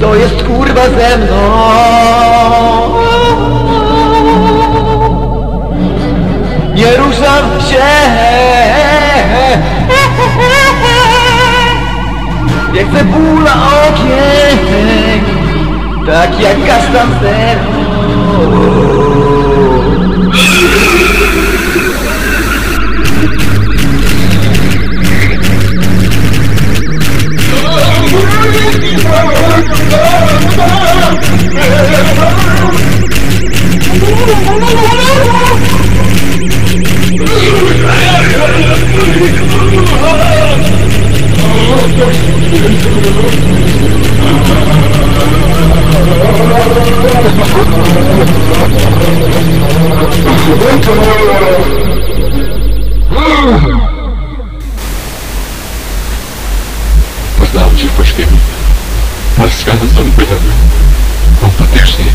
Co jest kurwa ze mną? Nie ruszam się chcę bóla ogień Tak jak kasztan zero Mas a última esquema. As casas do imperador vão proteger.